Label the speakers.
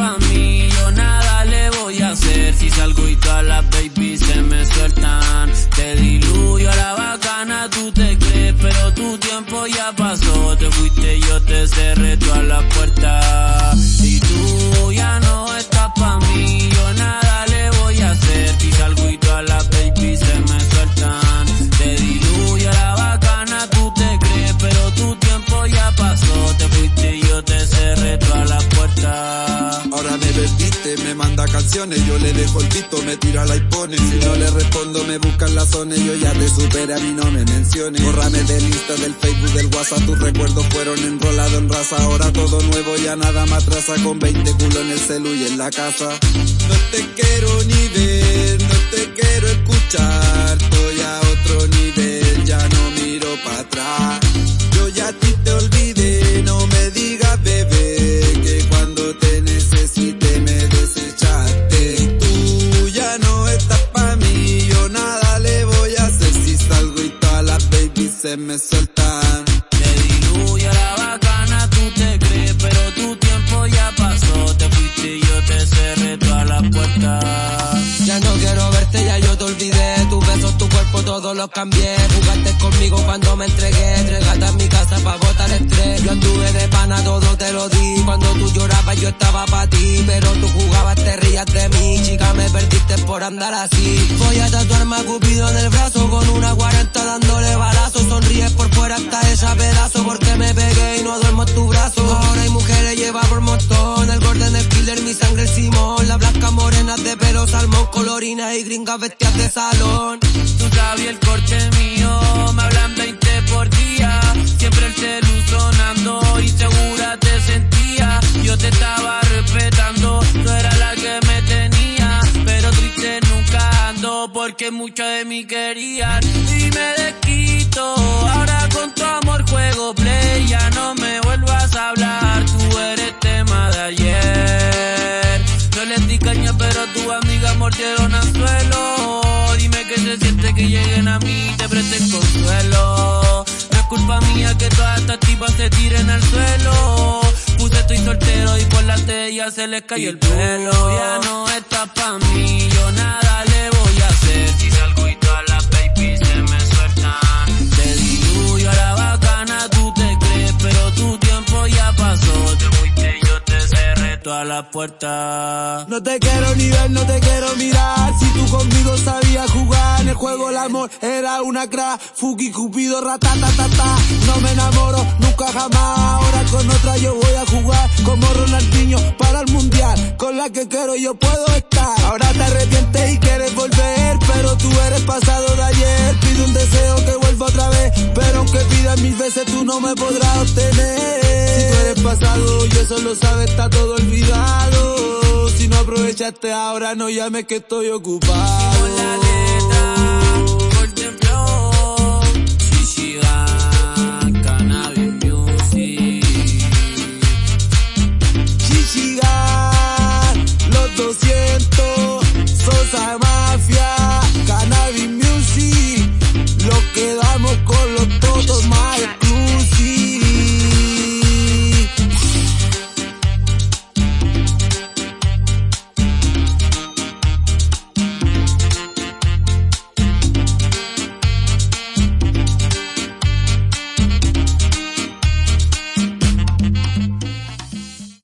Speaker 1: pa' mí, yo nada le voy a hacer. Si salgo y todas las babies se me sueltan, te diluyo a la bacana, tú te crees, pero tu tiempo ya pasó. Te fuiste, yo te cerré todas las puertas.
Speaker 2: Me manda canciones, yo le dejo el visto, me tira la pone. Si no le respondo, me buscan la zona, yo ya te supera, a mí no me menciones. Bórrame del Insta, del Facebook, del WhatsApp, tus recuerdos fueron enrolados en raza. Ahora todo nuevo, ya nada más traza, con 20 culos en el celu y en la casa. No te quiero ni ver, no te quiero escuchar, se me sueltan.
Speaker 1: Te diluye la bacana, tú te crees, pero tu tiempo ya pasó. Te fuiste y yo te cerré todas las puertas.
Speaker 3: Ya no quiero verte, ya yo te olvidé. Tus besos, tu cuerpo, todo lo cambié. Jugaste conmigo cuando me entregué. Entregate a mi casa pa' botar estrés. Yo anduve de pana, todo te lo di. Cuando tú llorabas, yo estaba pa' ti. Pero tú jugabas, te por andar así. Voy a tatuar más cupido en brazo. Con una 40 dándole balazo. Sonríes por fuera hasta esa pedazo. Porque me pegué y no duermo en tu brazo. Ahora hay mujeres, lleva por montón. El Gordon, el Killer, mi sangre, el Simón. La blanca morena de pelo salmón. Colorina y gringas vestidas de salón.
Speaker 1: Tú sabes el corte mío, me porque mucho de mí querían. Y me desquito, ahora con tu amor juego play. Ya no me vuelvas a hablar, tú eres tema de ayer. No les di caña, pero tu amiga mordieron anzuelo. Dime que se siente que lleguen a mí y te presten consuelo. No es culpa mía que todas estas tipas se tiren al suelo. Puse estoy soltero y por las de ellas se les cayó el pelo. Ya no está pa' mí, las puertas.
Speaker 4: No te quiero ni ver, no te quiero mirar. Si tú conmigo sabías jugar en el juego, el amor era una crack. Fuki Cupido, ratatatata. No me enamoro nunca jamás. Ahora con otra yo voy a jugar como Ronaldinho para el mundial. Con la que quiero yo puedo estar. Ahora te arrepientes y quieres volver, pero tú eres pasado de ayer. Pido un deseo que vuelva otra vez, pero aunque pidas mil veces tú no me podrás obtener. Si tú eres pasado eso lo sabes, está todo olvidado. Si no aprovechaste ahora, no llames que estoy ocupado.